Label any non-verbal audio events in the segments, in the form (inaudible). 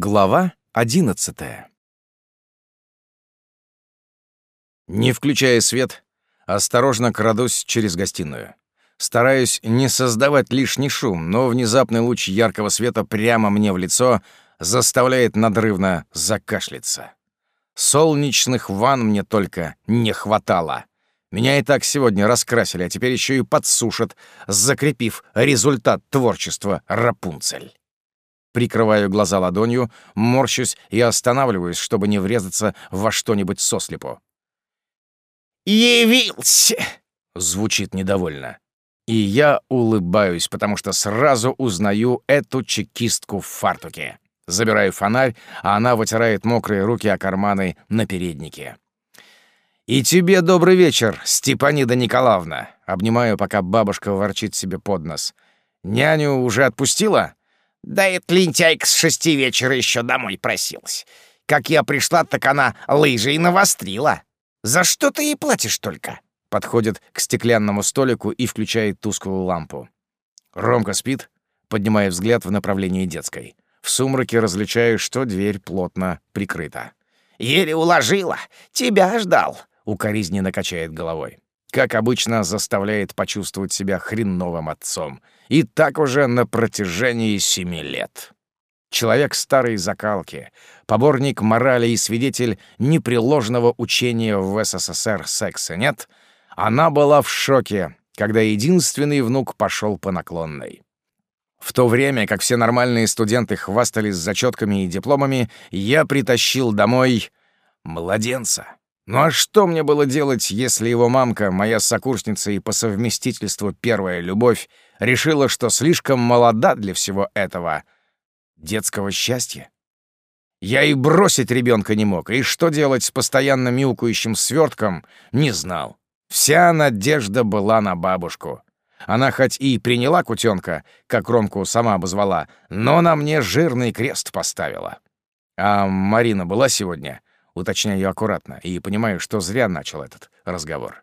Глава одиннадцатая. Не включая свет, осторожно крадусь через гостиную. Стараюсь не создавать лишний шум, но внезапный луч яркого света прямо мне в лицо заставляет надрывно закашляться. Солнечных ванн мне только не хватало. Меня и так сегодня раскрасили, а теперь еще и подсушат, закрепив результат творчества Рапунцель. Прикрываю глаза ладонью, морщусь и останавливаюсь, чтобы не врезаться во что-нибудь сослепу. «Явился!» — звучит недовольно. И я улыбаюсь, потому что сразу узнаю эту чекистку в фартуке. Забираю фонарь, а она вытирает мокрые руки о карманы на переднике. «И тебе добрый вечер, Степанида Николаевна!» Обнимаю, пока бабушка ворчит себе под нос. «Няню уже отпустила?» Да эта лентяйка с шести вечера еще домой просилась. Как я пришла, так она лыжи и навострила. За что ты ей платишь только?» Подходит к стеклянному столику и включает тусклую лампу. Ромка спит, поднимая взгляд в направлении детской. В сумраке различаю, что дверь плотно прикрыта. «Еле уложила. Тебя ждал», — укоризненно качает головой как обычно, заставляет почувствовать себя хреновым отцом. И так уже на протяжении семи лет. Человек старой закалки, поборник морали и свидетель непреложного учения в СССР секса нет, она была в шоке, когда единственный внук пошел по наклонной. В то время, как все нормальные студенты хвастались зачетками и дипломами, я притащил домой младенца. Ну а что мне было делать, если его мамка, моя сокурсница и по совместительству первая любовь, решила, что слишком молода для всего этого детского счастья? Я и бросить ребенка не мог, и что делать с постоянно мяукающим свертком, не знал. Вся надежда была на бабушку. Она хоть и приняла кутенка, как Ромку сама обозвала, но на мне жирный крест поставила. А Марина была сегодня? Уточняю аккуратно и понимаю, что зря начал этот разговор.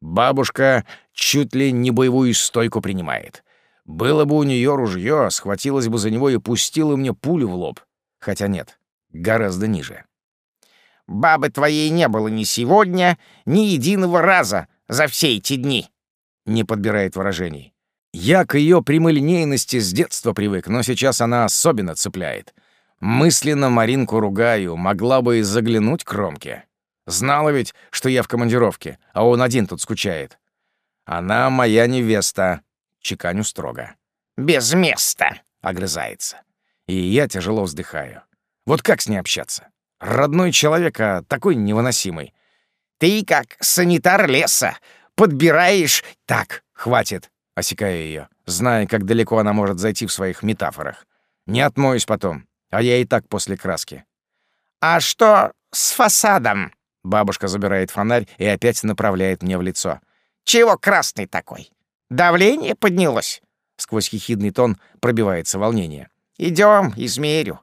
Бабушка чуть ли не боевую стойку принимает. Было бы у нее ружье, схватилась бы за него и пустила мне пулю в лоб. Хотя нет, гораздо ниже. «Бабы твоей не было ни сегодня, ни единого раза за все эти дни», — не подбирает выражений. Я к ее прямолинейности с детства привык, но сейчас она особенно цепляет. Мысленно Маринку ругаю, могла бы и заглянуть к Ромке. Знала ведь, что я в командировке, а он один тут скучает. Она моя невеста, чеканю строго. «Без места!» — огрызается. И я тяжело вздыхаю. Вот как с ней общаться? Родной человек, а такой невыносимый. «Ты как санитар леса, подбираешь...» «Так, хватит!» — осекаю ее, зная, как далеко она может зайти в своих метафорах. «Не отмоюсь потом. А я и так после краски. «А что с фасадом?» Бабушка забирает фонарь и опять направляет мне в лицо. «Чего красный такой? Давление поднялось?» Сквозь хихидный тон пробивается волнение. Идем, измерю.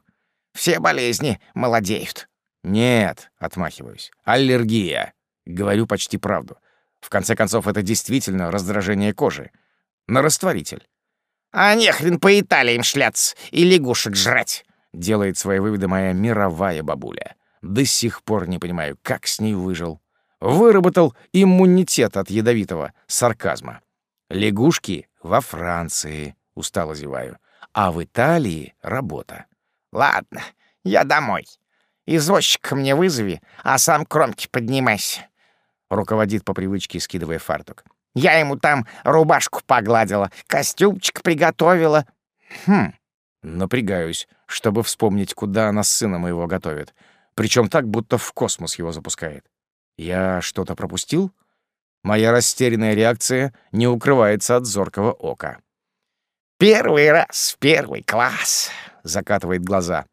Все болезни молодеют». «Нет», — отмахиваюсь, — «аллергия». Говорю почти правду. В конце концов, это действительно раздражение кожи. На растворитель. «А нехрен по Италиям шляться и лягушек жрать. Делает свои выводы моя мировая бабуля. До сих пор не понимаю, как с ней выжил. Выработал иммунитет от ядовитого сарказма. Лягушки во Франции, устало зеваю, а в Италии работа. Ладно, я домой. Извозчика мне вызови, а сам кромки поднимайся. Руководит по привычке, скидывая фартук. Я ему там рубашку погладила, костюмчик приготовила. Хм, Напрягаюсь, чтобы вспомнить, куда она сына моего готовит. Причем так, будто в космос его запускает. Я что-то пропустил? Моя растерянная реакция не укрывается от зоркого ока. «Первый раз в первый класс!» — закатывает глаза.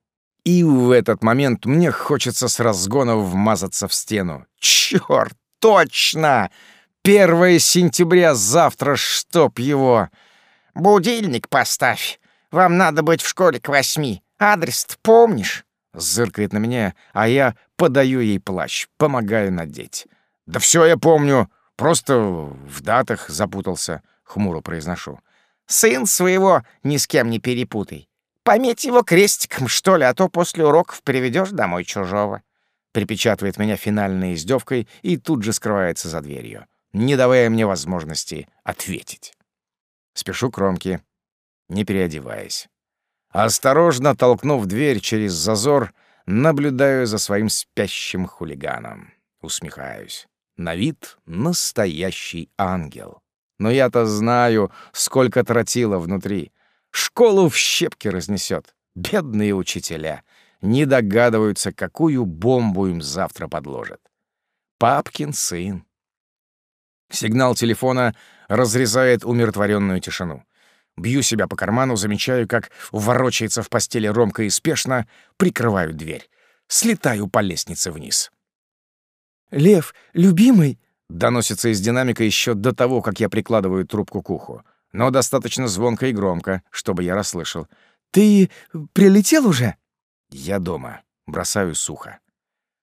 И в этот момент мне хочется с разгона вмазаться в стену. Чёрт, точно! Первое сентября завтра, чтоб его! «Будильник поставь!» Вам надо быть в школе к восьми. Адрес помнишь?» Зыркает на меня, а я подаю ей плащ, помогаю надеть. «Да все я помню, просто в датах запутался», — хмуро произношу. «Сын своего ни с кем не перепутай. Пометь его крестиком, что ли, а то после уроков приведешь домой чужого. Припечатывает меня финальной издевкой и тут же скрывается за дверью, не давая мне возможности ответить. Спешу кромки, не переодеваясь. Осторожно толкнув дверь через зазор, наблюдаю за своим спящим хулиганом. Усмехаюсь. На вид настоящий ангел. Но я-то знаю, сколько тротила внутри. Школу в щепки разнесет. Бедные учителя. Не догадываются, какую бомбу им завтра подложат. Папкин сын. Сигнал телефона разрезает умиротворенную тишину. Бью себя по карману, замечаю, как ворочается в постели Ромка и спешно прикрываю дверь. Слетаю по лестнице вниз. «Лев, любимый!» — доносится из динамика еще до того, как я прикладываю трубку к уху. Но достаточно звонко и громко, чтобы я расслышал. «Ты прилетел уже?» «Я дома». Бросаю сухо.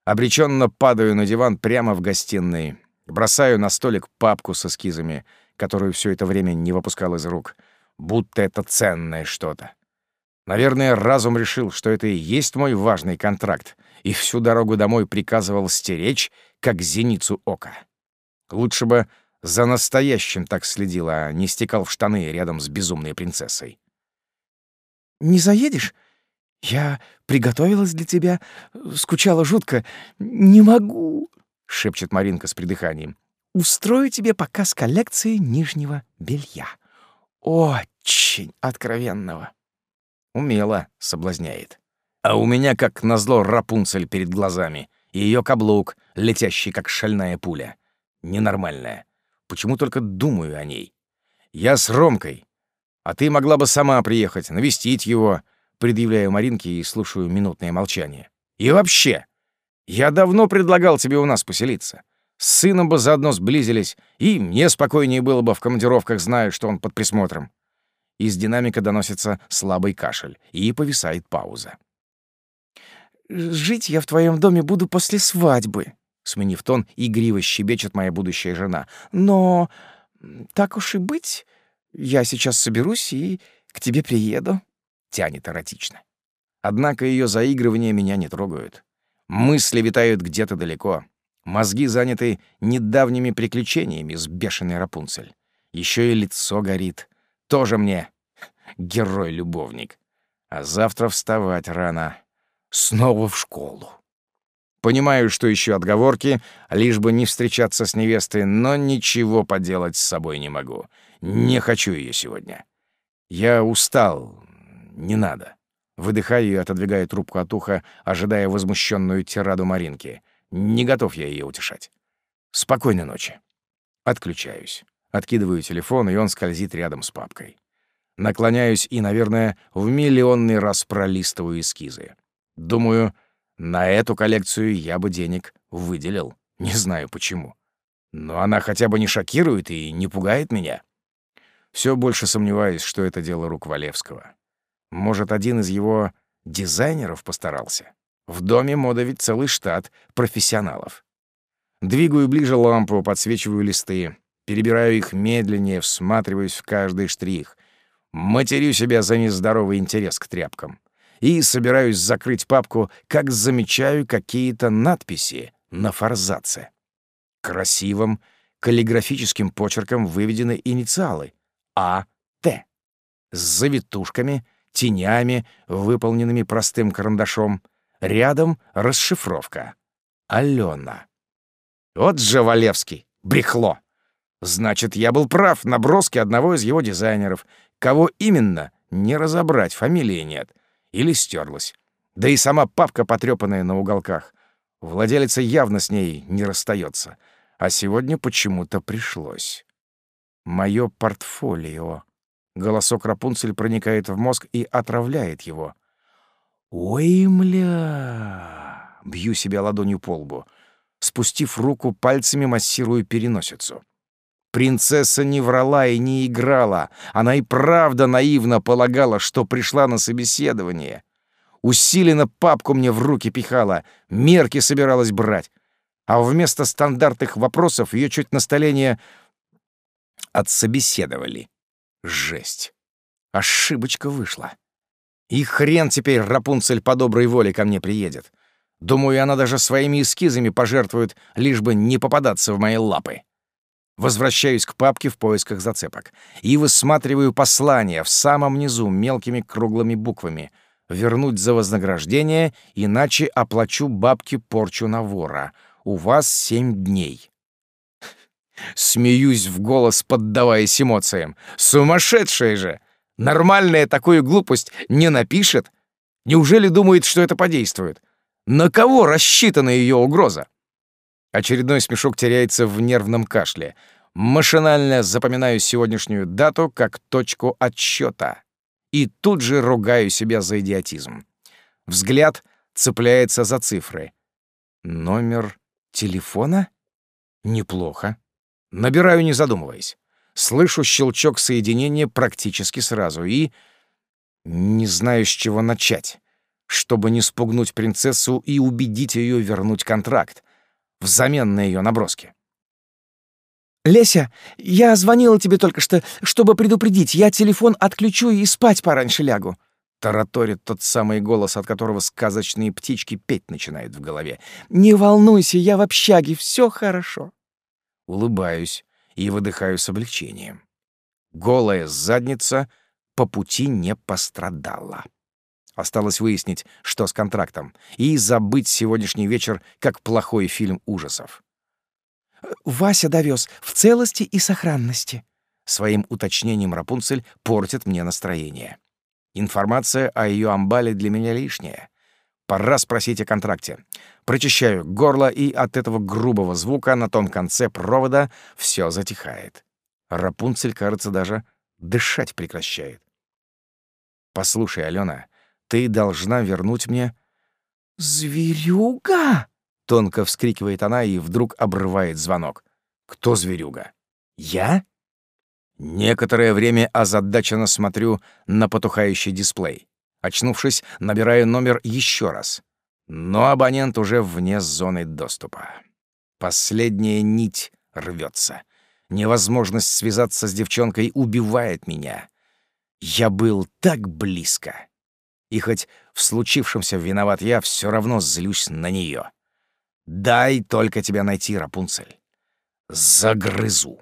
Обреченно падаю на диван прямо в гостиной. Бросаю на столик папку с эскизами, которую все это время не выпускал из рук — будто это ценное что-то. Наверное, разум решил, что это и есть мой важный контракт, и всю дорогу домой приказывал стеречь, как зеницу ока. Лучше бы за настоящим так следил, а не стекал в штаны рядом с безумной принцессой. «Не заедешь? Я приготовилась для тебя, скучала жутко. Не могу», — шепчет Маринка с придыханием. «Устрою тебе показ коллекции нижнего белья». Очень откровенного. Умело соблазняет. А у меня, как назло, Рапунцель перед глазами, и ее каблук, летящий, как шальная пуля. Ненормальная. Почему только думаю о ней? Я с Ромкой. А ты могла бы сама приехать, навестить его, предъявляю Маринке и слушаю минутное молчание. И вообще, я давно предлагал тебе у нас поселиться. С сыном бы заодно сблизились, и мне спокойнее было бы в командировках, зная, что он под присмотром. Из динамика доносится слабый кашель, и повисает пауза. «Жить я в твоем доме буду после свадьбы», — сменив тон, игриво щебечет моя будущая жена. «Но так уж и быть, я сейчас соберусь и к тебе приеду», — тянет эротично. Однако ее заигрывания меня не трогают. Мысли витают где-то далеко. Мозги заняты недавними приключениями с бешеной Рапунцель. Еще и лицо горит. Тоже мне герой-любовник. А завтра вставать рано. Снова в школу. Понимаю, что еще отговорки, лишь бы не встречаться с невестой, но ничего поделать с собой не могу. Не хочу ее сегодня. Я устал. Не надо. Выдыхаю и отодвигаю трубку от уха, ожидая возмущенную тираду Маринки — не готов я ее утешать. Спокойной ночи. Отключаюсь. Откидываю телефон, и он скользит рядом с папкой. Наклоняюсь и, наверное, в миллионный раз пролистываю эскизы. Думаю, на эту коллекцию я бы денег выделил. Не знаю почему. Но она хотя бы не шокирует и не пугает меня. Все больше сомневаюсь, что это дело рук Валевского. Может, один из его дизайнеров постарался? В доме мода ведь целый штат профессионалов. Двигаю ближе лампу, подсвечиваю листы, перебираю их медленнее, всматриваюсь в каждый штрих, матерю себя за нездоровый интерес к тряпкам и собираюсь закрыть папку, как замечаю какие-то надписи на форзаце. Красивым каллиграфическим почерком выведены инициалы А.Т. с завитушками, тенями, выполненными простым карандашом — Рядом расшифровка. Алена. Вот же Валевский, брехло. Значит, я был прав, наброски одного из его дизайнеров. Кого именно, не разобрать, фамилии нет. Или стерлась. Да и сама папка, потрепанная на уголках. Владелица явно с ней не расстается. А сегодня почему-то пришлось. Мое портфолио. Голосок Рапунцель проникает в мозг и отравляет его. «Ой, мля!» — бью себя ладонью по лбу. Спустив руку, пальцами массирую переносицу. Принцесса не врала и не играла. Она и правда наивно полагала, что пришла на собеседование. Усиленно папку мне в руки пихала, мерки собиралась брать. А вместо стандартных вопросов ее чуть на столе не отсобеседовали. Жесть. Ошибочка вышла. И хрен теперь Рапунцель по доброй воле ко мне приедет. Думаю, она даже своими эскизами пожертвует, лишь бы не попадаться в мои лапы. Возвращаюсь к папке в поисках зацепок и высматриваю послание в самом низу мелкими круглыми буквами. «Вернуть за вознаграждение, иначе оплачу бабки порчу на вора. У вас семь дней». (laughs) Смеюсь в голос, поддаваясь эмоциям. «Сумасшедшая же! Нормальная такую глупость не напишет? Неужели думает, что это подействует? На кого рассчитана ее угроза?» Очередной смешок теряется в нервном кашле. Машинально запоминаю сегодняшнюю дату как точку отсчета. И тут же ругаю себя за идиотизм. Взгляд цепляется за цифры. Номер телефона? Неплохо. Набираю, не задумываясь. Слышу щелчок соединения практически сразу и... Не знаю, с чего начать, чтобы не спугнуть принцессу и убедить ее вернуть контракт взамен на ее наброски. «Леся, я звонила тебе только что, чтобы предупредить. Я телефон отключу и спать пораньше лягу». Тараторит тот самый голос, от которого сказочные птички петь начинают в голове. «Не волнуйся, я в общаге, все хорошо». Улыбаюсь и выдыхаю с облегчением. Голая задница по пути не пострадала. Осталось выяснить, что с контрактом, и забыть сегодняшний вечер как плохой фильм ужасов. «Вася довез в целости и сохранности». Своим уточнением Рапунцель портит мне настроение. Информация о ее амбале для меня лишняя. Пора спросить о контракте. Прочищаю горло, и от этого грубого звука на том конце провода все затихает. Рапунцель, кажется, даже дышать прекращает. «Послушай, Алена, ты должна вернуть мне...» «Зверюга!» — тонко вскрикивает она и вдруг обрывает звонок. «Кто зверюга? Я?» Некоторое время озадаченно смотрю на потухающий дисплей. Очнувшись, набираю номер еще раз. Но абонент уже вне зоны доступа. Последняя нить рвется. Невозможность связаться с девчонкой убивает меня. Я был так близко. И хоть в случившемся виноват я, все равно злюсь на нее. Дай только тебя найти, Рапунцель. Загрызу.